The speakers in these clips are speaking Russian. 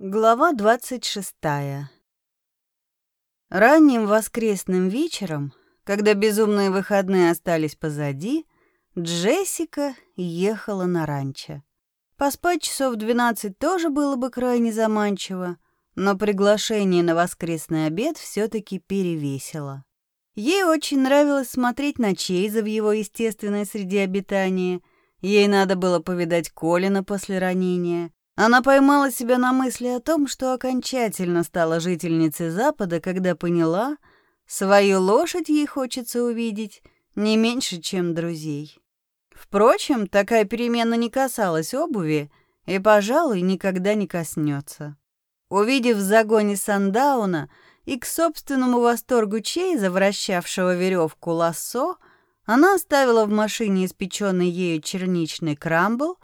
Глава двадцать шестая. Ранним воскресным вечером, когда безумные выходные остались позади, Джессика ехала на ранчо. Поспать часов двенадцать тоже было бы крайне заманчиво, но приглашение на воскресный обед все таки перевесило. Ей очень нравилось смотреть на Чейза в его естественной среде обитания. Ей надо было повидать Колина после ранения. Она поймала себя на мысли о том, что окончательно стала жительницей Запада, когда поняла, свою лошадь ей хочется увидеть не меньше, чем друзей. Впрочем, такая перемена не касалась обуви и, пожалуй, никогда не коснется. Увидев в загоне Сандауна и к собственному восторгу Чейза, вращавшего веревку лассо, она оставила в машине испеченный ею черничный крамбл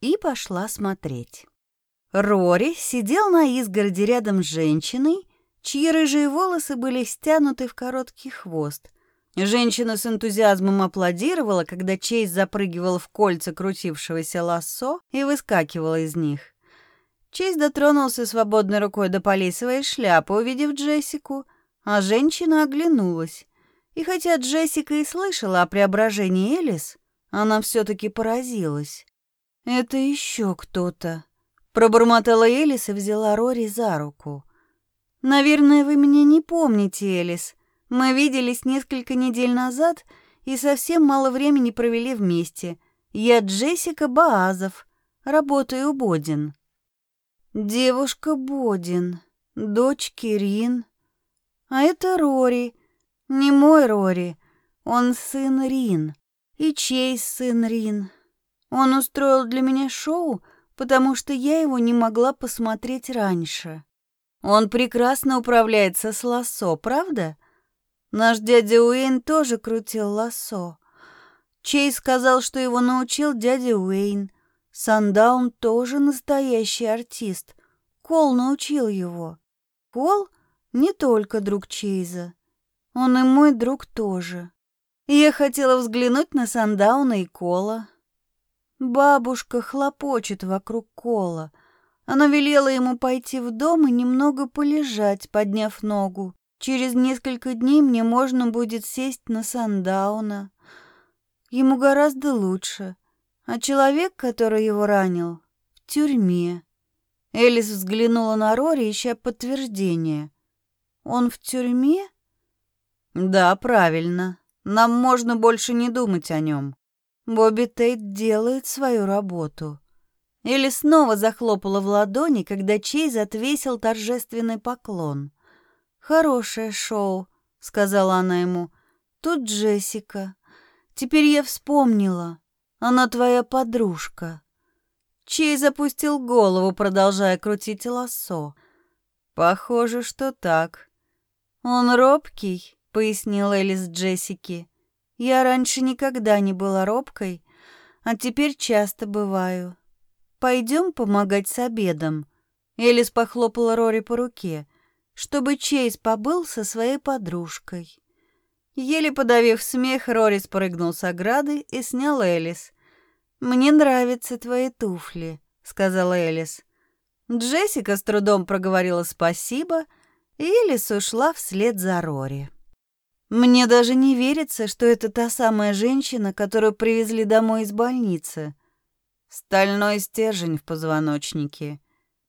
и пошла смотреть. Рори сидел на изгороди рядом с женщиной, чьи рыжие волосы были стянуты в короткий хвост. Женщина с энтузиазмом аплодировала, когда Чейз запрыгивал в кольца крутившегося лассо и выскакивал из них. Чейз дотронулся свободной рукой до полей своей шляпы, увидев Джессику, а женщина оглянулась. И хотя Джессика и слышала о преображении Элис, она все-таки поразилась. «Это еще кто-то», Пробормотала Элис и взяла Рори за руку. «Наверное, вы меня не помните, Элис. Мы виделись несколько недель назад и совсем мало времени провели вместе. Я Джессика Баазов, работаю у Бодин». «Девушка Бодин, дочь Кирин. А это Рори. Не мой Рори, он сын Рин. И чей сын Рин. Он устроил для меня шоу, потому что я его не могла посмотреть раньше. Он прекрасно управляется с лассо, правда? Наш дядя Уэйн тоже крутил лассо. Чей сказал, что его научил дядя Уэйн. Сандаун тоже настоящий артист. Кол научил его. Кол не только друг Чейза. Он и мой друг тоже. Я хотела взглянуть на Сандауна и Кола, Бабушка хлопочет вокруг кола. Она велела ему пойти в дом и немного полежать, подняв ногу. Через несколько дней мне можно будет сесть на сандауна. Ему гораздо лучше. А человек, который его ранил, в тюрьме. Элис взглянула на Рори, ища подтверждение. Он в тюрьме? Да, правильно. Нам можно больше не думать о нем. Бобби Тейт делает свою работу. Или снова захлопала в ладони, когда Чейз отвесил торжественный поклон. «Хорошее шоу», — сказала она ему. «Тут Джессика. Теперь я вспомнила. Она твоя подружка». Чей запустил голову, продолжая крутить лассо. «Похоже, что так». «Он робкий», — пояснил Элис Джессики. Я раньше никогда не была робкой, а теперь часто бываю. Пойдем помогать с обедом. Элис похлопала Рори по руке, чтобы Чейз побыл со своей подружкой. Еле подавив смех, Рори спрыгнул с ограды и снял Элис. «Мне нравятся твои туфли», — сказала Элис. Джессика с трудом проговорила спасибо, и Элис ушла вслед за Рори. Мне даже не верится, что это та самая женщина, которую привезли домой из больницы. Стальной стержень в позвоночнике.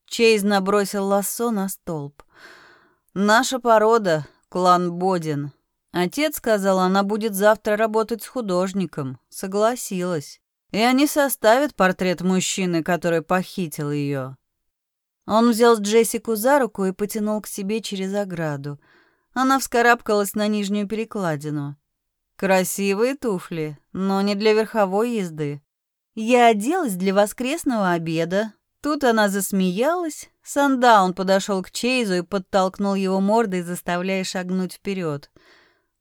Чейз набросил лассо на столб. Наша порода — клан Бодин. Отец сказал, она будет завтра работать с художником. Согласилась. И они составят портрет мужчины, который похитил ее. Он взял Джессику за руку и потянул к себе через ограду — она вскарабкалась на нижнюю перекладину. Красивые туфли, но не для верховой езды. Я оделась для воскресного обеда. Тут она засмеялась. Сандаун подошел к Чейзу и подтолкнул его мордой, заставляя шагнуть вперед.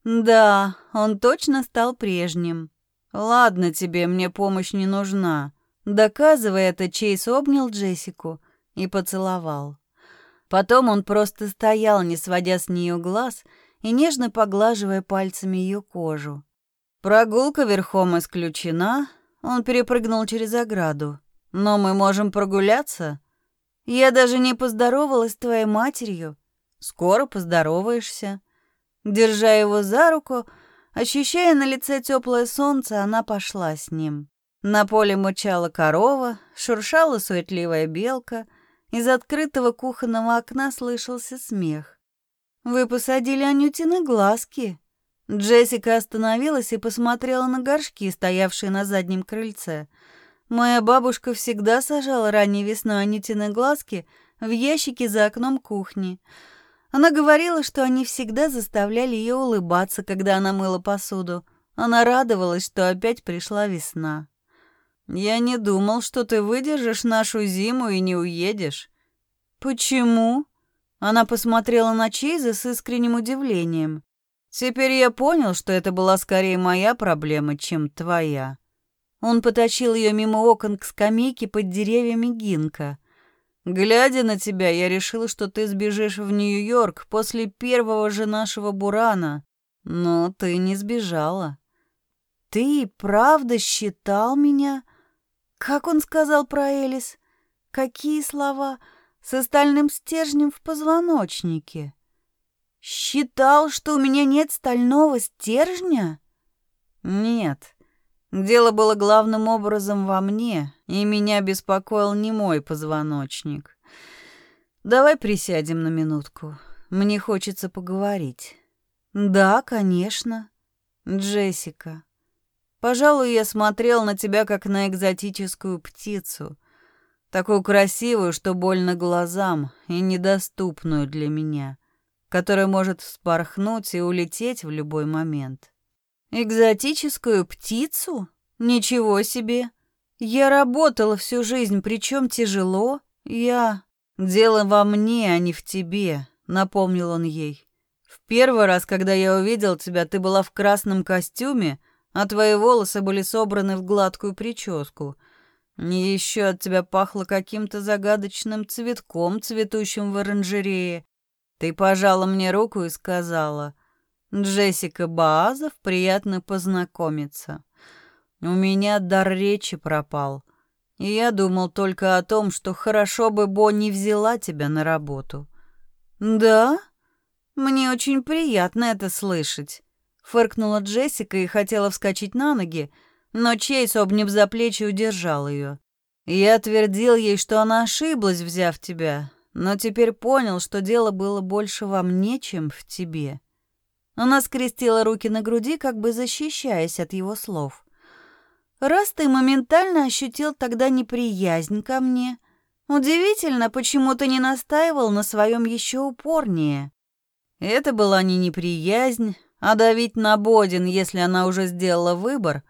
Да, он точно стал прежним. Ладно тебе, мне помощь не нужна. Доказывая это, Чейз обнял Джессику и поцеловал. Потом он просто стоял, не сводя с нее глаз и нежно поглаживая пальцами ее кожу. Прогулка верхом исключена, он перепрыгнул через ограду. Но мы можем прогуляться. Я даже не поздоровалась с твоей матерью. Скоро поздороваешься». Держа его за руку, ощущая на лице теплое солнце, она пошла с ним. На поле мычала корова, шуршала суетливая белка, из открытого кухонного окна слышался смех. «Вы посадили Анютины глазки?» Джессика остановилась и посмотрела на горшки, стоявшие на заднем крыльце. Моя бабушка всегда сажала ранней весной Анютины глазки в ящике за окном кухни. Она говорила, что они всегда заставляли ее улыбаться, когда она мыла посуду. Она радовалась, что опять пришла весна. «Я не думал, что ты выдержишь нашу зиму и не уедешь». «Почему?» Она посмотрела на Чейза с искренним удивлением. Теперь я понял, что это была скорее моя проблема, чем твоя. Он потащил ее мимо окон к скамейке под деревьями Гинка. Глядя на тебя, я решил, что ты сбежишь в Нью-Йорк после первого же нашего бурана, но ты не сбежала. Ты правда считал меня? Как он сказал про Элис? Какие слова? С остальным стержнем в позвоночнике. Считал, что у меня нет стального стержня? Нет. Дело было главным образом во мне, и меня беспокоил не мой позвоночник. Давай присядем на минутку. Мне хочется поговорить. Да, конечно. Джессика. Пожалуй, я смотрел на тебя как на экзотическую птицу, такую красивую, что больно глазам, и недоступную для меня которая может вспорхнуть и улететь в любой момент. Экзотическую птицу? Ничего себе! Я работала всю жизнь, причем тяжело. Я... Дело во мне, а не в тебе, напомнил он ей. В первый раз, когда я увидел тебя, ты была в красном костюме, а твои волосы были собраны в гладкую прическу. Еще от тебя пахло каким-то загадочным цветком, цветущим в оранжерее. Ты пожала мне руку и сказала, «Джессика Баазов, приятно познакомиться». У меня дар речи пропал, и я думал только о том, что хорошо бы Бо взяла тебя на работу. «Да? Мне очень приятно это слышать», — фыркнула Джессика и хотела вскочить на ноги, но Чейз, обняв за плечи, удержал ее. Я твердил ей, что она ошиблась, взяв тебя, но теперь понял, что дело было больше во мне, чем в тебе. Она скрестила руки на груди, как бы защищаясь от его слов. «Раз ты моментально ощутил тогда неприязнь ко мне, удивительно, почему ты не настаивал на своем еще упорнее». Это была не неприязнь, а давить на Бодин, если она уже сделала выбор,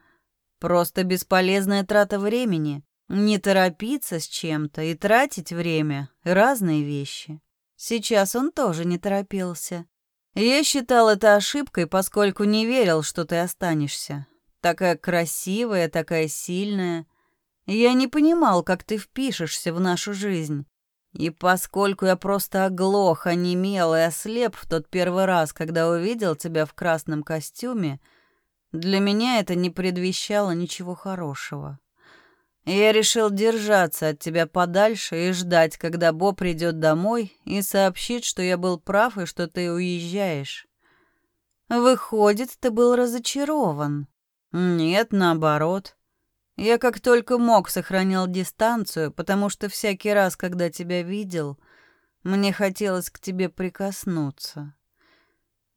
просто бесполезная трата времени. Не торопиться с чем-то и тратить время — разные вещи. Сейчас он тоже не торопился. Я считал это ошибкой, поскольку не верил, что ты останешься. Такая красивая, такая сильная. Я не понимал, как ты впишешься в нашу жизнь. И поскольку я просто оглох, онемел и ослеп в тот первый раз, когда увидел тебя в красном костюме, для меня это не предвещало ничего хорошего. Я решил держаться от тебя подальше и ждать, когда Бо придет домой и сообщит, что я был прав и что ты уезжаешь. Выходит, ты был разочарован. Нет, наоборот. Я как только мог сохранял дистанцию, потому что всякий раз, когда тебя видел, мне хотелось к тебе прикоснуться.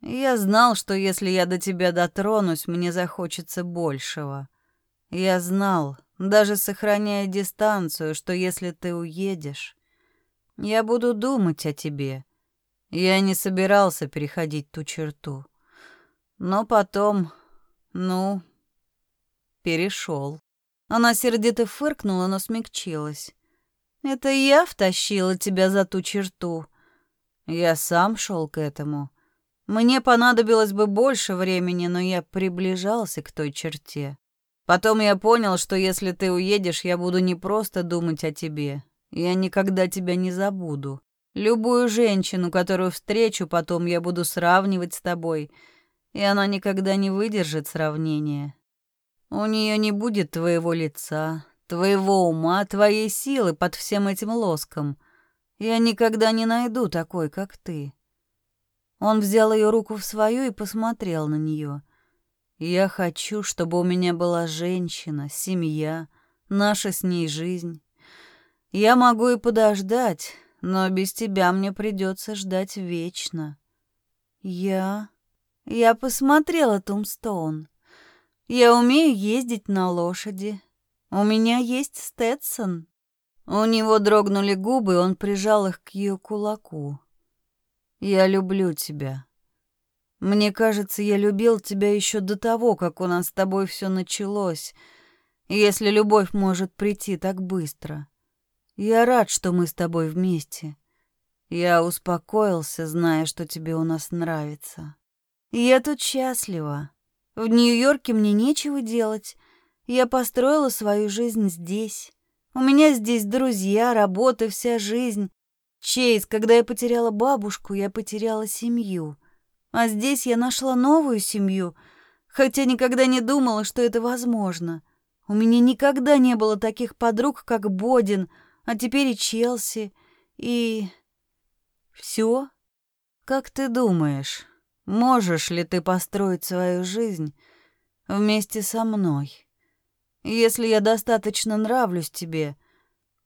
Я знал, что если я до тебя дотронусь, мне захочется большего. Я знал, даже сохраняя дистанцию, что если ты уедешь, я буду думать о тебе. Я не собирался переходить ту черту. Но потом, ну, перешел. Она сердито фыркнула, но смягчилась. Это я втащила тебя за ту черту. Я сам шел к этому. Мне понадобилось бы больше времени, но я приближался к той черте. Потом я понял, что если ты уедешь, я буду не просто думать о тебе. Я никогда тебя не забуду. Любую женщину, которую встречу, потом я буду сравнивать с тобой, и она никогда не выдержит сравнения. У нее не будет твоего лица, твоего ума, твоей силы под всем этим лоском. Я никогда не найду такой, как ты. Он взял ее руку в свою и посмотрел на нее. Я хочу, чтобы у меня была женщина, семья, наша с ней жизнь. Я могу и подождать, но без тебя мне придется ждать вечно. Я... Я посмотрела Тумстоун. Я умею ездить на лошади. У меня есть Стэтсон. У него дрогнули губы, он прижал их к ее кулаку. Я люблю тебя. Мне кажется, я любил тебя еще до того, как у нас с тобой все началось, если любовь может прийти так быстро. Я рад, что мы с тобой вместе. Я успокоился, зная, что тебе у нас нравится. Я тут счастлива. В Нью-Йорке мне нечего делать. Я построила свою жизнь здесь. У меня здесь друзья, работа, вся жизнь. Чейз, когда я потеряла бабушку, я потеряла семью. А здесь я нашла новую семью, хотя никогда не думала, что это возможно. У меня никогда не было таких подруг, как Бодин — а теперь и Челси, и... Все? Как ты думаешь, можешь ли ты построить свою жизнь вместе со мной? Если я достаточно нравлюсь тебе,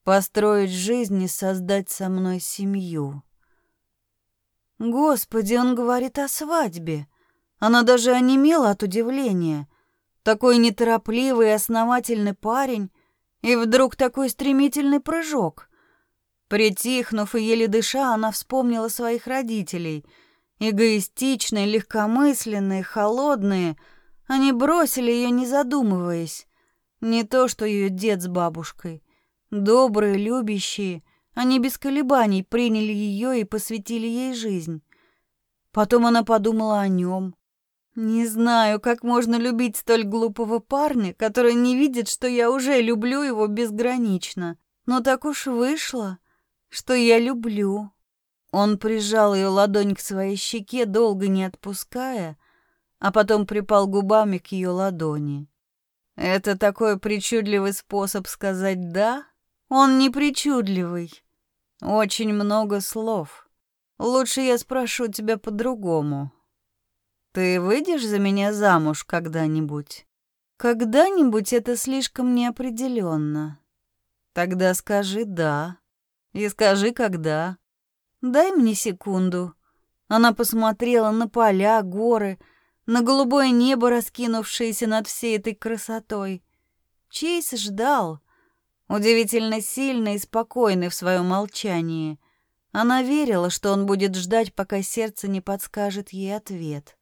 построить жизнь и создать со мной семью. Господи, он говорит о свадьбе. Она даже онемела от удивления. Такой неторопливый и основательный парень, и вдруг такой стремительный прыжок. Притихнув и еле дыша, она вспомнила своих родителей. Эгоистичные, легкомысленные, холодные. Они бросили ее, не задумываясь. Не то, что ее дед с бабушкой. Добрые, любящие. Они без колебаний приняли ее и посвятили ей жизнь. Потом она подумала о нем, не знаю, как можно любить столь глупого парня, который не видит, что я уже люблю его безгранично. Но так уж вышло, что я люблю. Он прижал ее ладонь к своей щеке, долго не отпуская, а потом припал губами к ее ладони. Это такой причудливый способ сказать «да»? Он не причудливый. Очень много слов. Лучше я спрошу тебя по-другому. Ты выйдешь за меня замуж когда-нибудь? Когда-нибудь это слишком неопределенно. Тогда скажи «да». И скажи «когда». Дай мне секунду. Она посмотрела на поля, горы, на голубое небо, раскинувшееся над всей этой красотой. Чейз ждал, удивительно сильный и спокойный в своем молчании. Она верила, что он будет ждать, пока сердце не подскажет ей ответ.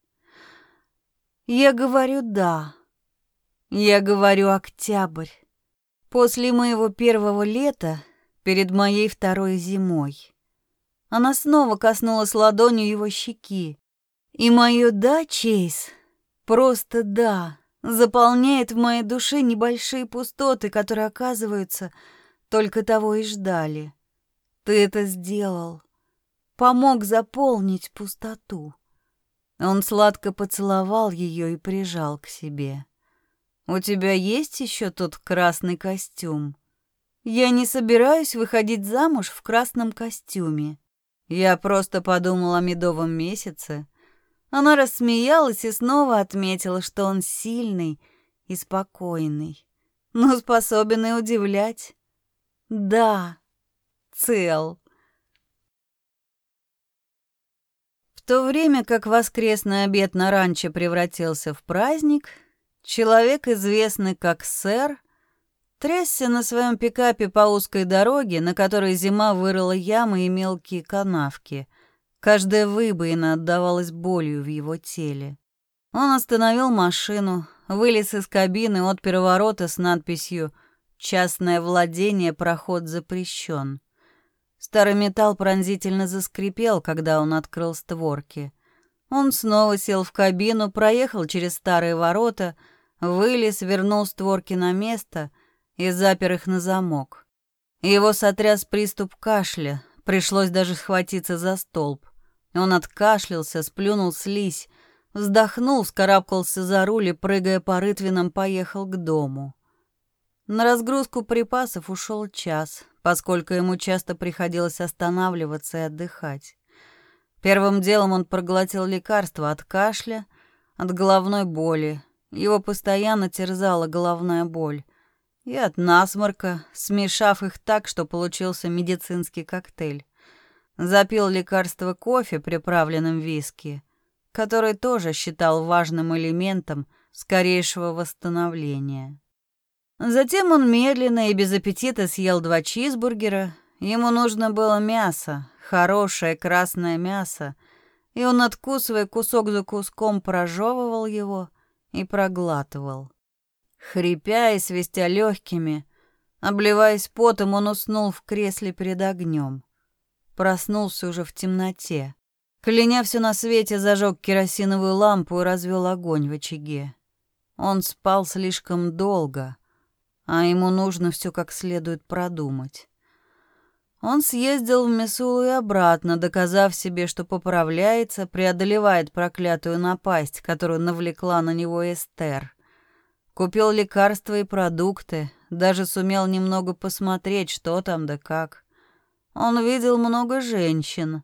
Я говорю «да». Я говорю «октябрь». После моего первого лета, перед моей второй зимой. Она снова коснулась ладонью его щеки. И мое «да», Чейз, просто «да», заполняет в моей душе небольшие пустоты, которые, оказываются, только того и ждали. Ты это сделал. Помог заполнить пустоту. Он сладко поцеловал ее и прижал к себе. «У тебя есть еще тот красный костюм?» «Я не собираюсь выходить замуж в красном костюме. Я просто подумала о медовом месяце». Она рассмеялась и снова отметила, что он сильный и спокойный, но способен и удивлять. «Да, цел». В то время как воскресный обед на ранчо превратился в праздник, человек, известный как сэр, трясся на своем пикапе по узкой дороге, на которой зима вырыла ямы и мелкие канавки. Каждая выбоина отдавалась болью в его теле. Он остановил машину, вылез из кабины, отпер ворота с надписью «Частное владение, проход запрещен». Старый металл пронзительно заскрипел, когда он открыл створки. Он снова сел в кабину, проехал через старые ворота, вылез, вернул створки на место и запер их на замок. Его сотряс приступ кашля, пришлось даже схватиться за столб. Он откашлялся, сплюнул слизь, вздохнул, скарабкался за руль и, прыгая по рытвинам, поехал к дому. На разгрузку припасов ушел час, поскольку ему часто приходилось останавливаться и отдыхать. Первым делом он проглотил лекарство от кашля, от головной боли. Его постоянно терзала головная боль. И от насморка, смешав их так, что получился медицинский коктейль. Запил лекарство кофе, приправленным виски, который тоже считал важным элементом скорейшего восстановления. Затем он медленно и без аппетита съел два чизбургера. Ему нужно было мясо, хорошее красное мясо, и он, откусывая кусок за куском, прожевывал его и проглатывал. Хрипя и свистя легкими, обливаясь потом, он уснул в кресле перед огнем. Проснулся уже в темноте. Кляня все на свете, зажег керосиновую лампу и развел огонь в очаге. Он спал слишком долго, а ему нужно все как следует продумать. Он съездил в Мессулу и обратно, доказав себе, что поправляется, преодолевает проклятую напасть, которую навлекла на него Эстер. Купил лекарства и продукты, даже сумел немного посмотреть, что там да как. Он видел много женщин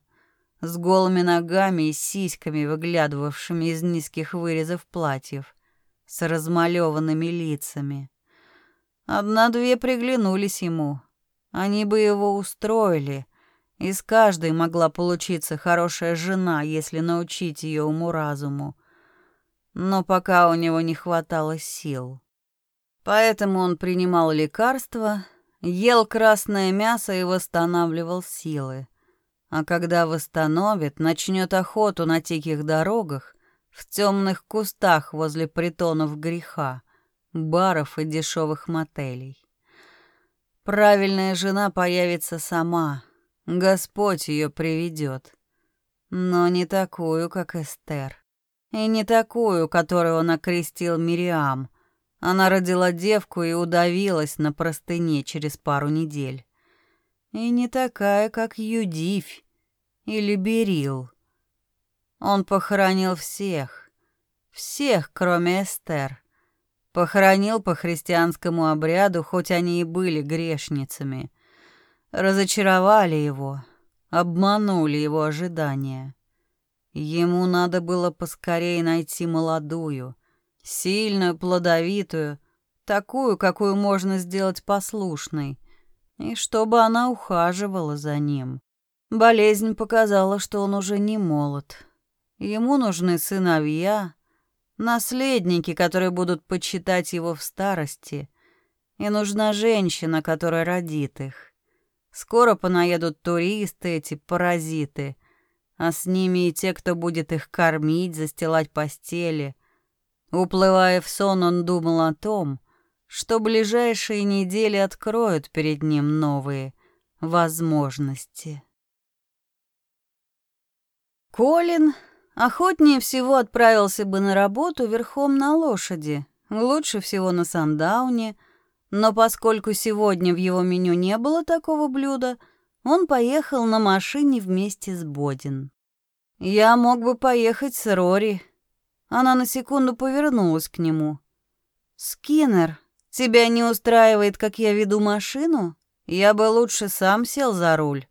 с голыми ногами и сиськами, выглядывавшими из низких вырезов платьев, с размалеванными лицами. Одна-две приглянулись ему, они бы его устроили. Из каждой могла получиться хорошая жена, если научить ее уму-разуму. Но пока у него не хватало сил. Поэтому он принимал лекарства, ел красное мясо и восстанавливал силы. А когда восстановит, начнет охоту на тихих дорогах, в темных кустах возле притонов греха, баров и дешевых мотелей. Правильная жена появится сама. Господь ее приведет. Но не такую, как Эстер. И не такую, которую он окрестил Мириам. Она родила девку и удавилась на простыне через пару недель. И не такая, как Юдивь или Берил. Он похоронил всех. Всех, кроме Эстер. Похоронил по христианскому обряду, хоть они и были грешницами. Разочаровали его, обманули его ожидания. Ему надо было поскорее найти молодую, сильную, плодовитую, такую, какую можно сделать послушной, и чтобы она ухаживала за ним. Болезнь показала, что он уже не молод. Ему нужны сыновья, наследники, которые будут почитать его в старости, и нужна женщина, которая родит их. Скоро понаедут туристы, эти паразиты, а с ними и те, кто будет их кормить, застилать постели. Уплывая в сон, он думал о том, что ближайшие недели откроют перед ним новые возможности. Колин Охотнее всего отправился бы на работу верхом на лошади, лучше всего на сандауне, но поскольку сегодня в его меню не было такого блюда, он поехал на машине вместе с Бодин. «Я мог бы поехать с Рори». Она на секунду повернулась к нему. «Скиннер, тебя не устраивает, как я веду машину? Я бы лучше сам сел за руль.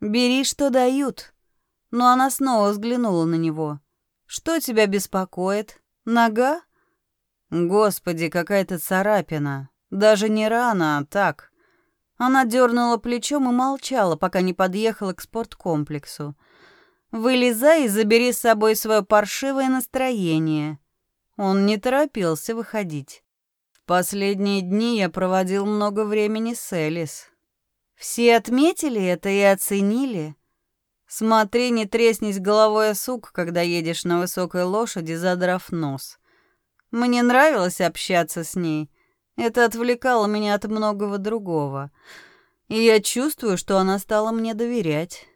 Бери, что дают» но она снова взглянула на него. «Что тебя беспокоит? Нога?» «Господи, какая-то царапина. Даже не рана, а так». Она дернула плечом и молчала, пока не подъехала к спорткомплексу. «Вылезай и забери с собой свое паршивое настроение». Он не торопился выходить. В последние дни я проводил много времени с Элис. Все отметили это и оценили. Смотри, не треснись головой о сук, когда едешь на высокой лошади, задрав нос. Мне нравилось общаться с ней. Это отвлекало меня от многого другого. И я чувствую, что она стала мне доверять.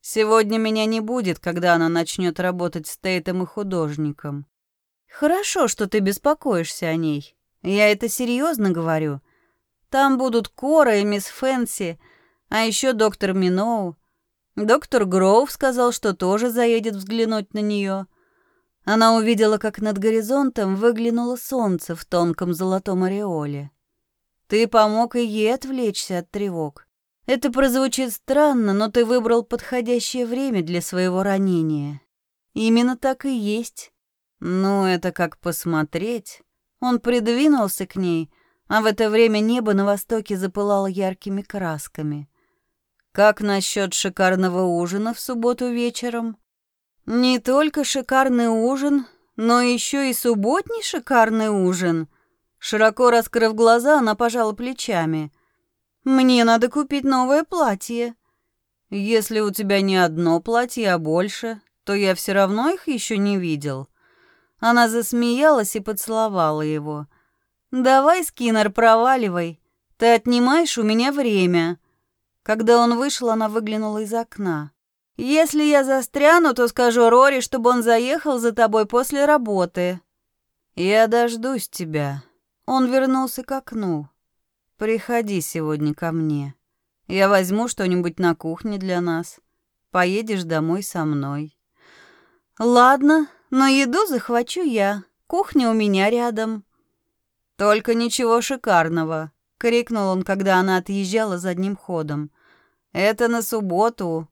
Сегодня меня не будет, когда она начнет работать с Тейтом и художником. Хорошо, что ты беспокоишься о ней. Я это серьезно говорю. Там будут Кора и мисс Фэнси, а еще доктор Миноу. Доктор Гроув сказал, что тоже заедет взглянуть на нее. Она увидела, как над горизонтом выглянуло солнце в тонком золотом ореоле. Ты помог и ей отвлечься от тревог. Это прозвучит странно, но ты выбрал подходящее время для своего ранения. Именно так и есть. Ну, это как посмотреть. Он придвинулся к ней, а в это время небо на востоке запылало яркими красками. Как насчет шикарного ужина в субботу вечером? Не только шикарный ужин, но еще и субботний шикарный ужин. Широко раскрыв глаза, она пожала плечами. Мне надо купить новое платье. Если у тебя не одно платье, а больше, то я все равно их еще не видел. Она засмеялась и поцеловала его. Давай, Скиннер, проваливай. Ты отнимаешь у меня время. Когда он вышел, она выглянула из окна. Если я застряну, то скажу Рори, чтобы он заехал за тобой после работы. Я дождусь тебя. Он вернулся к окну. Приходи сегодня ко мне. Я возьму что-нибудь на кухне для нас. Поедешь домой со мной. Ладно, но еду захвачу я. Кухня у меня рядом. Только ничего шикарного, крикнул он, когда она отъезжала задним ходом. Это на субботу.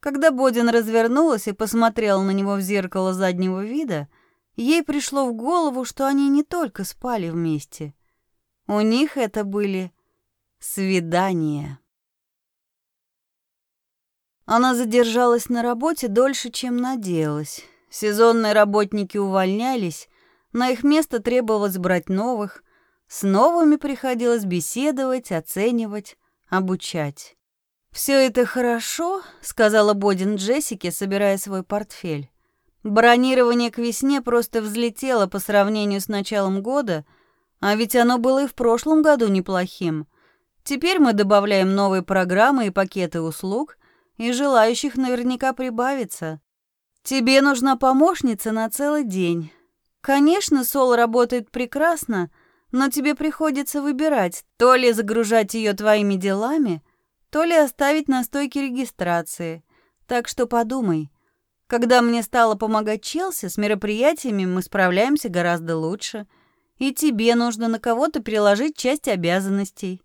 Когда Бодин развернулась и посмотрела на него в зеркало заднего вида, ей пришло в голову, что они не только спали вместе. У них это были свидания. Она задержалась на работе дольше, чем надеялась. Сезонные работники увольнялись, на их место требовалось брать новых, с новыми приходилось беседовать, оценивать, обучать. «Все это хорошо», — сказала Бодин Джессике, собирая свой портфель. «Бронирование к весне просто взлетело по сравнению с началом года, а ведь оно было и в прошлом году неплохим. Теперь мы добавляем новые программы и пакеты услуг, и желающих наверняка прибавится. Тебе нужна помощница на целый день. Конечно, Сол работает прекрасно, но тебе приходится выбирать, то ли загружать ее твоими делами, то ли оставить на стойке регистрации. Так что подумай. Когда мне стало помогать Челси, с мероприятиями мы справляемся гораздо лучше. И тебе нужно на кого-то переложить часть обязанностей».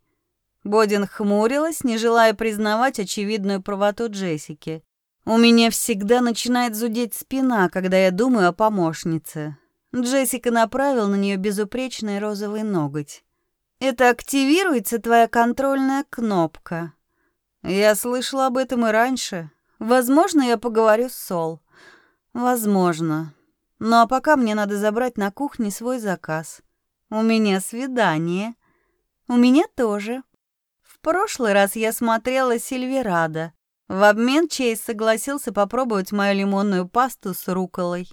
Бодин хмурилась, не желая признавать очевидную правоту Джессики. «У меня всегда начинает зудеть спина, когда я думаю о помощнице». Джессика направил на нее безупречный розовый ноготь. «Это активируется твоя контрольная кнопка. Я слышала об этом и раньше. Возможно, я поговорю с Сол. Возможно. Ну а пока мне надо забрать на кухне свой заказ. У меня свидание. У меня тоже. В прошлый раз я смотрела Сильверада. В обмен Чейз согласился попробовать мою лимонную пасту с руколой.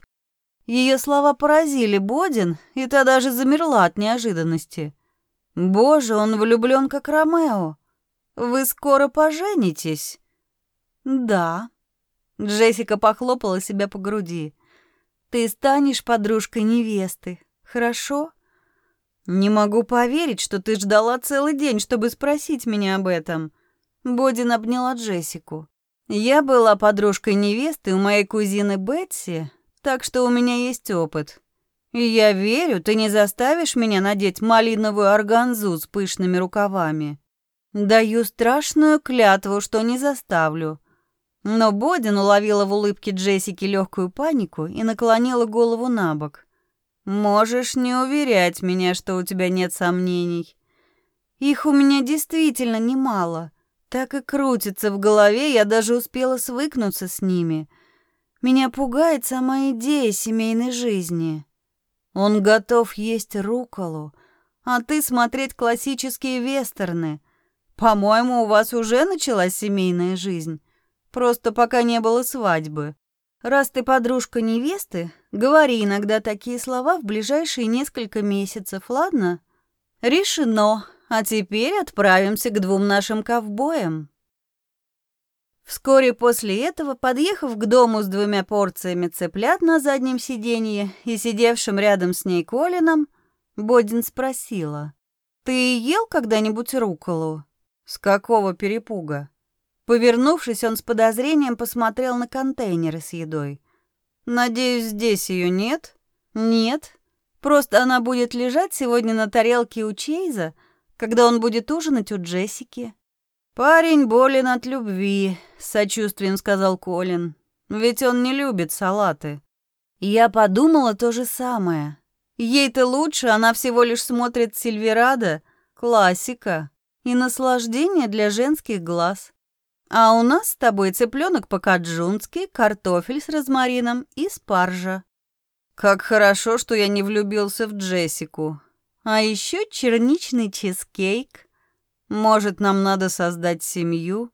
Ее слова поразили Бодин, и та даже замерла от неожиданности. Боже, он влюблен как Ромео. Вы скоро поженитесь? Да. Джессика похлопала себя по груди. Ты станешь подружкой невесты, хорошо? Не могу поверить, что ты ждала целый день, чтобы спросить меня об этом. Бодин обняла Джессику. Я была подружкой невесты у моей кузины Бетси, так что у меня есть опыт. И я верю, ты не заставишь меня надеть малиновую органзу с пышными рукавами. Даю страшную клятву, что не заставлю. Но Бодин уловила в улыбке Джессики легкую панику и наклонила голову на бок. Можешь не уверять меня, что у тебя нет сомнений. Их у меня действительно немало. Так и крутится в голове, я даже успела свыкнуться с ними. Меня пугает сама идея семейной жизни. Он готов есть руколу, а ты смотреть классические вестерны — по-моему, у вас уже началась семейная жизнь. Просто пока не было свадьбы. Раз ты подружка невесты, говори иногда такие слова в ближайшие несколько месяцев, ладно? Решено. А теперь отправимся к двум нашим ковбоям. Вскоре после этого, подъехав к дому с двумя порциями цыплят на заднем сиденье и сидевшим рядом с ней Колином, Бодин спросила, «Ты ел когда-нибудь руколу?» С какого перепуга? Повернувшись, он с подозрением посмотрел на контейнеры с едой. Надеюсь, здесь ее нет? Нет. Просто она будет лежать сегодня на тарелке у Чейза, когда он будет ужинать у Джессики. Парень болен от любви, с сочувствием сказал Колин. Ведь он не любит салаты. Я подумала то же самое. Ей-то лучше, она всего лишь смотрит Сильверадо, классика и наслаждение для женских глаз. А у нас с тобой цыпленок по-каджунски, картофель с розмарином и спаржа. Как хорошо, что я не влюбился в Джессику. А еще черничный чизкейк. Может, нам надо создать семью?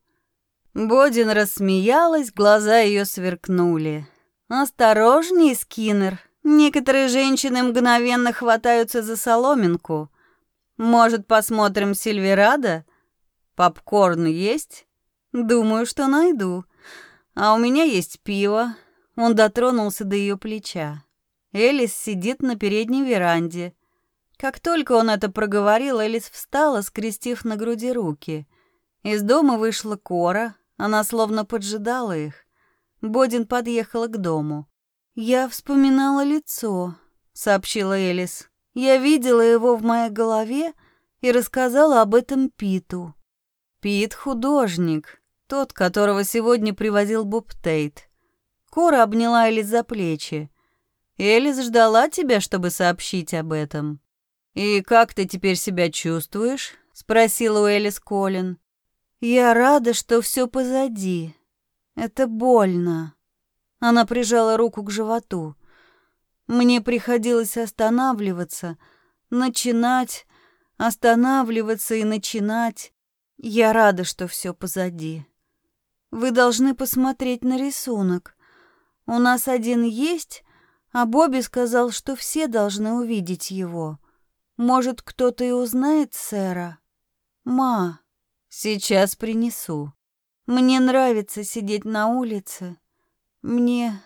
Бодин рассмеялась, глаза ее сверкнули. Осторожней, Скиннер. Некоторые женщины мгновенно хватаются за соломинку. Может, посмотрим Сильверадо? Попкорн есть? Думаю, что найду. А у меня есть пиво. Он дотронулся до ее плеча. Элис сидит на передней веранде. Как только он это проговорил, Элис встала, скрестив на груди руки. Из дома вышла Кора, она словно поджидала их. Бодин подъехала к дому. «Я вспоминала лицо», — сообщила Элис. «Я видела его в моей голове и рассказала об этом Питу. Пит — художник, тот, которого сегодня привозил Боб Тейт. Кора обняла Элис за плечи. Элис ждала тебя, чтобы сообщить об этом. «И как ты теперь себя чувствуешь?» — спросила у Элис Колин. «Я рада, что все позади. Это больно». Она прижала руку к животу. Мне приходилось останавливаться, начинать, останавливаться и начинать. Я рада, что все позади. Вы должны посмотреть на рисунок. У нас один есть, а Бобби сказал, что все должны увидеть его. Может, кто-то и узнает сэра? Ма, сейчас принесу. Мне нравится сидеть на улице. Мне...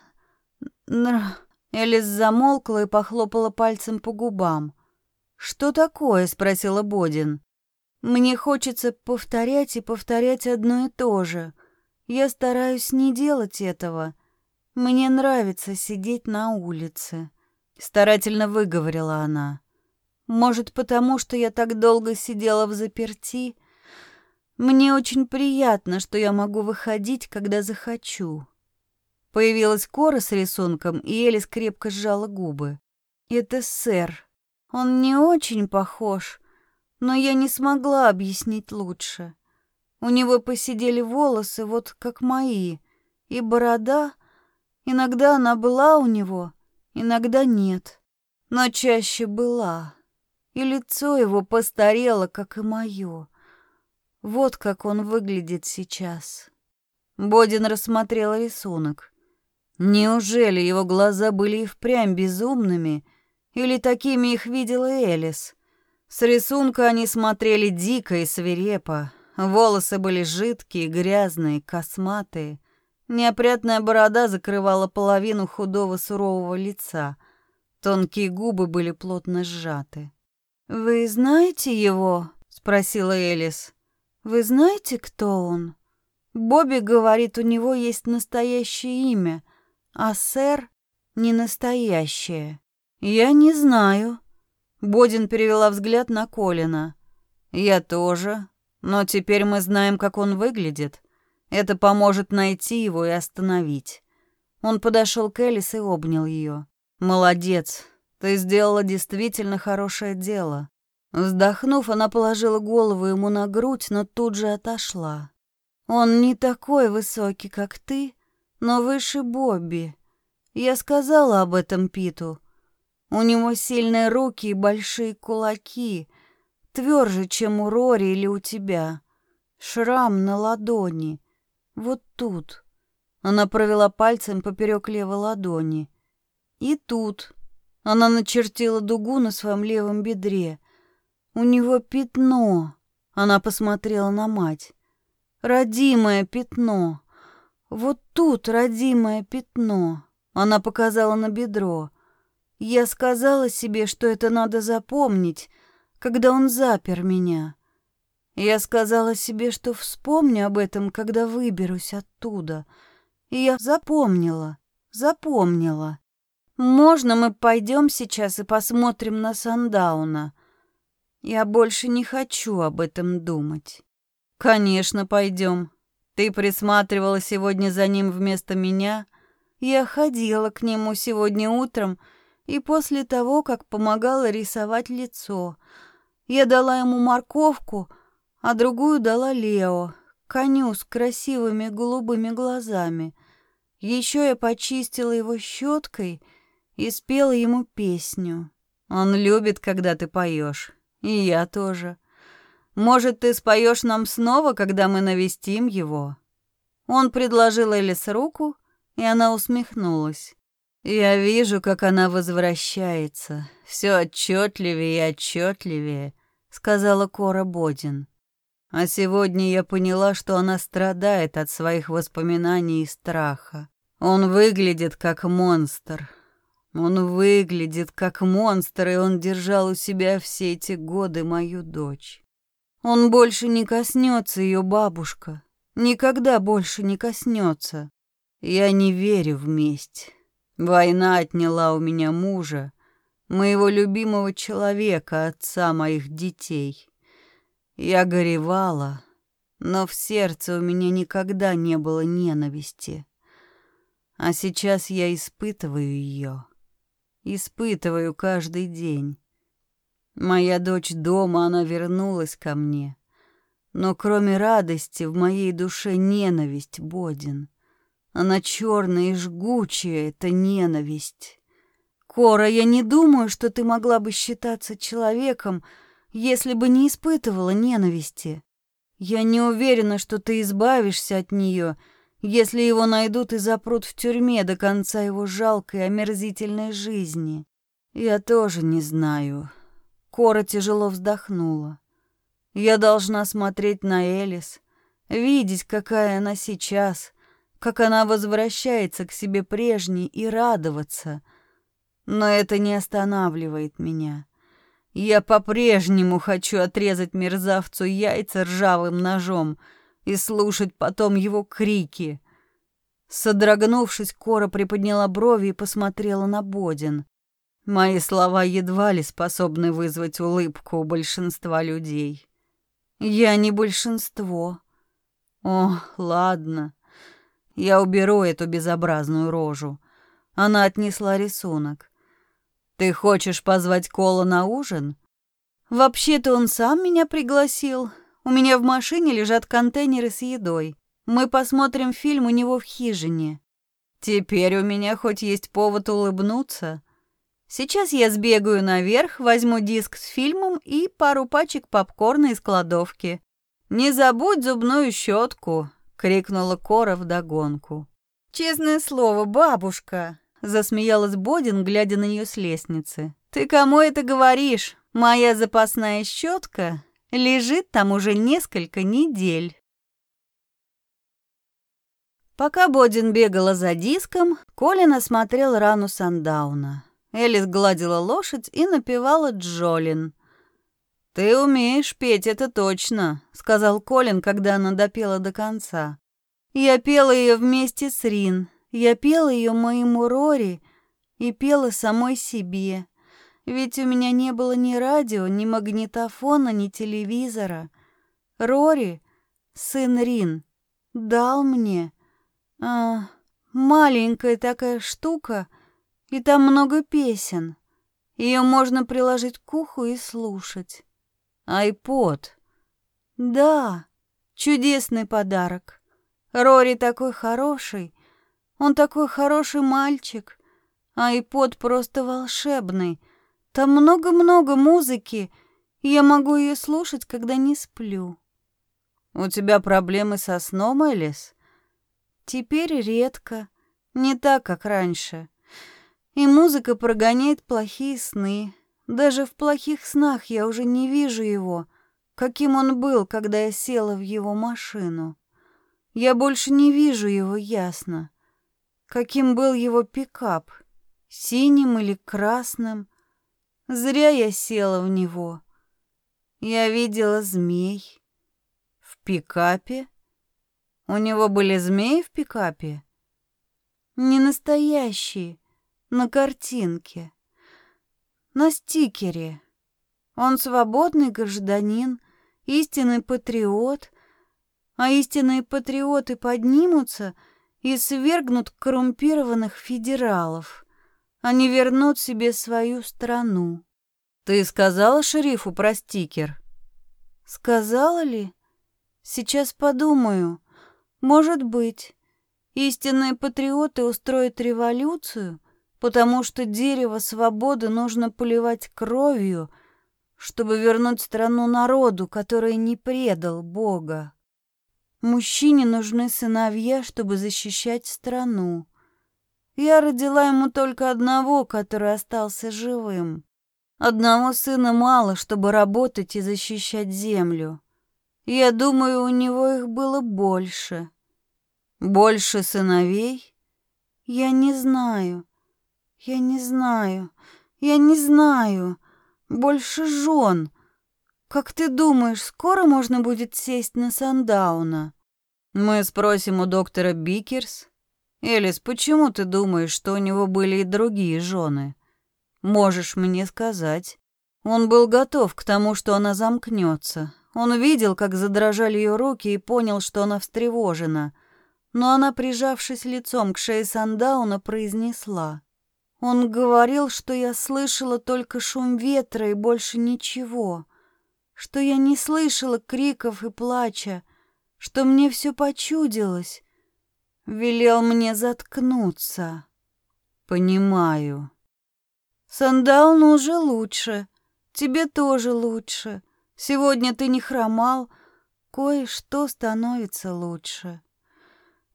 Нра... Элис замолкла и похлопала пальцем по губам. «Что такое?» — спросила Бодин. «Мне хочется повторять и повторять одно и то же. Я стараюсь не делать этого. Мне нравится сидеть на улице», — старательно выговорила она. «Может, потому что я так долго сидела в заперти?» Мне очень приятно, что я могу выходить, когда захочу. Появилась Кора с рисунком, и Элис крепко сжала губы. Это сэр. Он не очень похож, но я не смогла объяснить лучше. У него посидели волосы, вот как мои, и борода. Иногда она была у него, иногда нет, но чаще была. И лицо его постарело, как и мое. Вот как он выглядит сейчас. Бодин рассмотрел рисунок. Неужели его глаза были и впрямь безумными, или такими их видела Элис? С рисунка они смотрели дико и свирепо. Волосы были жидкие, грязные, косматые. Неопрятная борода закрывала половину худого сурового лица. Тонкие губы были плотно сжаты. «Вы знаете его?» — спросила Элис. Вы знаете, кто он? Бобби говорит, у него есть настоящее имя, а сэр не настоящее. Я не знаю. Бодин перевела взгляд на Колина. Я тоже, но теперь мы знаем, как он выглядит. Это поможет найти его и остановить. Он подошел к Элис и обнял ее. Молодец. Ты сделала действительно хорошее дело. Вздохнув, она положила голову ему на грудь, но тут же отошла. «Он не такой высокий, как ты, но выше Бобби. Я сказала об этом Питу. У него сильные руки и большие кулаки, тверже, чем у Рори или у тебя. Шрам на ладони. Вот тут». Она провела пальцем поперек левой ладони. «И тут». Она начертила дугу на своем левом бедре. У него пятно. Она посмотрела на мать. Родимое пятно. Вот тут родимое пятно. Она показала на бедро. Я сказала себе, что это надо запомнить, когда он запер меня. Я сказала себе, что вспомню об этом, когда выберусь оттуда. И я запомнила, запомнила. Можно мы пойдем сейчас и посмотрим на Сандауна? Я больше не хочу об этом думать. Конечно, пойдем. Ты присматривала сегодня за ним вместо меня. Я ходила к нему сегодня утром и после того, как помогала рисовать лицо. Я дала ему морковку, а другую дала Лео, коню с красивыми голубыми глазами. Еще я почистила его щеткой и спела ему песню. Он любит, когда ты поешь, и я тоже. Может, ты споешь нам снова, когда мы навестим его?» Он предложил Элис руку, и она усмехнулась. «Я вижу, как она возвращается. Все отчетливее и отчетливее», — сказала Кора Бодин. А сегодня я поняла, что она страдает от своих воспоминаний и страха. Он выглядит как монстр. Он выглядит как монстр, и он держал у себя все эти годы мою дочь. Он больше не коснется ее бабушка. Никогда больше не коснется. Я не верю в месть. Война отняла у меня мужа, моего любимого человека, отца моих детей. Я горевала, но в сердце у меня никогда не было ненависти. А сейчас я испытываю ее. Испытываю каждый день. Моя дочь дома, она вернулась ко мне. Но кроме радости в моей душе ненависть, Бодин. Она черная и жгучая, это ненависть. Кора, я не думаю, что ты могла бы считаться человеком, если бы не испытывала ненависти. Я не уверена, что ты избавишься от нее, если его найдут и запрут в тюрьме до конца его жалкой, омерзительной жизни. Я тоже не знаю. Кора тяжело вздохнула. Я должна смотреть на Элис, видеть, какая она сейчас, как она возвращается к себе прежней и радоваться. Но это не останавливает меня. Я по-прежнему хочу отрезать мерзавцу яйца ржавым ножом и слушать потом его крики. Содрогнувшись, Кора приподняла брови и посмотрела на Бодин. Мои слова едва ли способны вызвать улыбку у большинства людей. Я не большинство. О, ладно. Я уберу эту безобразную рожу. Она отнесла рисунок. Ты хочешь позвать Кола на ужин? Вообще-то он сам меня пригласил. У меня в машине лежат контейнеры с едой. Мы посмотрим фильм у него в хижине. Теперь у меня хоть есть повод улыбнуться. Сейчас я сбегаю наверх, возьму диск с фильмом и пару пачек попкорна из кладовки. Не забудь зубную щетку, крикнула Кора вдогонку. Честное слово, бабушка, засмеялась Бодин, глядя на нее с лестницы. Ты кому это говоришь? Моя запасная щетка лежит там уже несколько недель. Пока Бодин бегала за диском, Колин осмотрел рану Сандауна. Элис гладила лошадь и напевала Джолин. «Ты умеешь петь, это точно», — сказал Колин, когда она допела до конца. «Я пела ее вместе с Рин, я пела ее моему Рори и пела самой себе. Ведь у меня не было ни радио, ни магнитофона, ни телевизора. Рори, сын Рин, дал мне а, маленькая такая штука, и там много песен. Ее можно приложить к уху и слушать. Айпод. Да, чудесный подарок. Рори такой хороший, он такой хороший мальчик. А iPod просто волшебный. Там много-много музыки, я могу ее слушать, когда не сплю. У тебя проблемы со сном, Элис? Теперь редко, не так, как раньше. И музыка прогоняет плохие сны. Даже в плохих снах я уже не вижу его, каким он был, когда я села в его машину. Я больше не вижу его ясно каким был его пикап, синим или красным. Зря я села в него. Я видела змей. В пикапе? У него были змеи в пикапе? Не настоящие, на картинке. На стикере. Он свободный гражданин, истинный патриот, а истинные патриоты поднимутся и свергнут коррумпированных федералов. Они вернут себе свою страну. Ты сказала шерифу про стикер? Сказала ли? Сейчас подумаю. Может быть. Истинные патриоты устроят революцию, потому что дерево свободы нужно поливать кровью, чтобы вернуть страну народу, который не предал Бога. Мужчине нужны сыновья, чтобы защищать страну. Я родила ему только одного, который остался живым. Одного сына мало, чтобы работать и защищать землю. Я думаю, у него их было больше. Больше сыновей? Я не знаю. Я не знаю. Я не знаю. Больше жен. Как ты думаешь, скоро можно будет сесть на Сандауна? Мы спросим у доктора Бикерс. Элис, почему ты думаешь, что у него были и другие жены? Можешь мне сказать. Он был готов к тому, что она замкнется. Он видел, как задрожали ее руки и понял, что она встревожена но она, прижавшись лицом к шее Сандауна, произнесла. Он говорил, что я слышала только шум ветра и больше ничего, что я не слышала криков и плача, что мне все почудилось. Велел мне заткнуться. Понимаю. Сандауну уже лучше, тебе тоже лучше. Сегодня ты не хромал, кое-что становится лучше.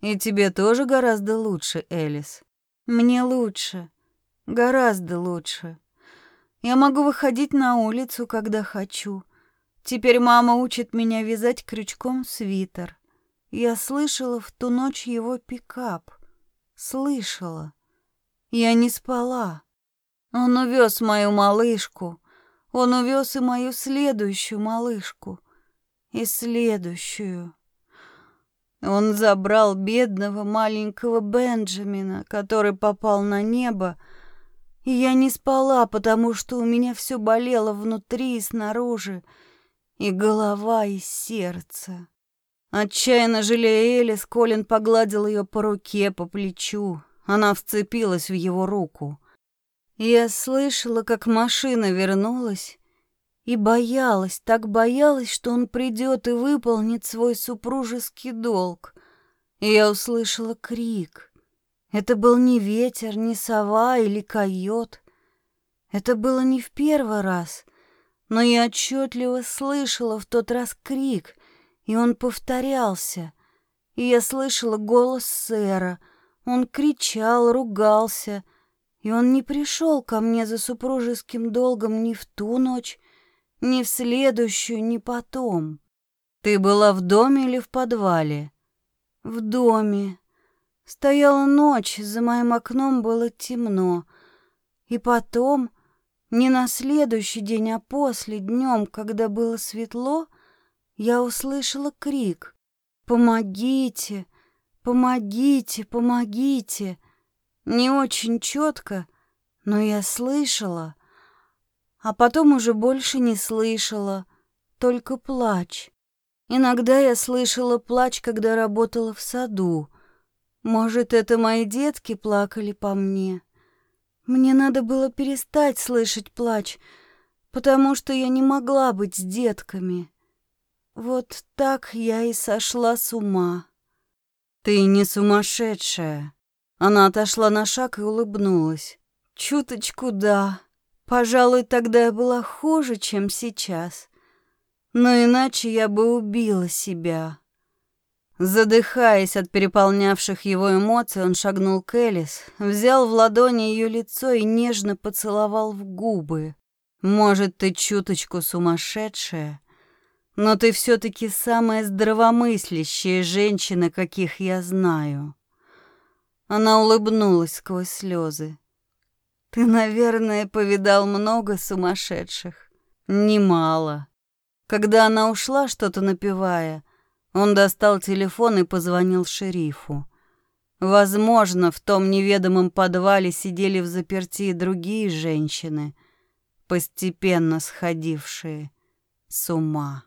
И тебе тоже гораздо лучше, Элис. Мне лучше. Гораздо лучше. Я могу выходить на улицу, когда хочу. Теперь мама учит меня вязать крючком свитер. Я слышала в ту ночь его пикап. Слышала. Я не спала. Он увез мою малышку. Он увез и мою следующую малышку. И следующую. Он забрал бедного маленького Бенджамина, который попал на небо, я не спала, потому что у меня все болело внутри и снаружи, и голова, и сердце. Отчаянно жалея Элис, Колин погладил ее по руке, по плечу. Она вцепилась в его руку. Я слышала, как машина вернулась, и боялась, так боялась, что он придет и выполнит свой супружеский долг. И я услышала крик. Это был не ветер, не сова или койот. Это было не в первый раз, но я отчетливо слышала в тот раз крик, и он повторялся. И я слышала голос сэра. Он кричал, ругался, и он не пришел ко мне за супружеским долгом ни в ту ночь, ни в следующую, ни потом. Ты была в доме или в подвале? В доме. Стояла ночь, за моим окном было темно. И потом, не на следующий день, а после, днем, когда было светло, я услышала крик «Помогите! Помогите! Помогите!» Не очень четко, но я слышала а потом уже больше не слышала, только плач. Иногда я слышала плач, когда работала в саду. Может, это мои детки плакали по мне. Мне надо было перестать слышать плач, потому что я не могла быть с детками. Вот так я и сошла с ума. Ты не сумасшедшая. Она отошла на шаг и улыбнулась. Чуточку да. Пожалуй, тогда я была хуже, чем сейчас. Но иначе я бы убила себя. Задыхаясь от переполнявших его эмоций, он шагнул к Элис, взял в ладони ее лицо и нежно поцеловал в губы. «Может, ты чуточку сумасшедшая, но ты все-таки самая здравомыслящая женщина, каких я знаю». Она улыбнулась сквозь слезы. Ты, наверное, повидал много сумасшедших. Немало. Когда она ушла, что-то напевая, он достал телефон и позвонил шерифу. Возможно, в том неведомом подвале сидели в заперти другие женщины, постепенно сходившие с ума.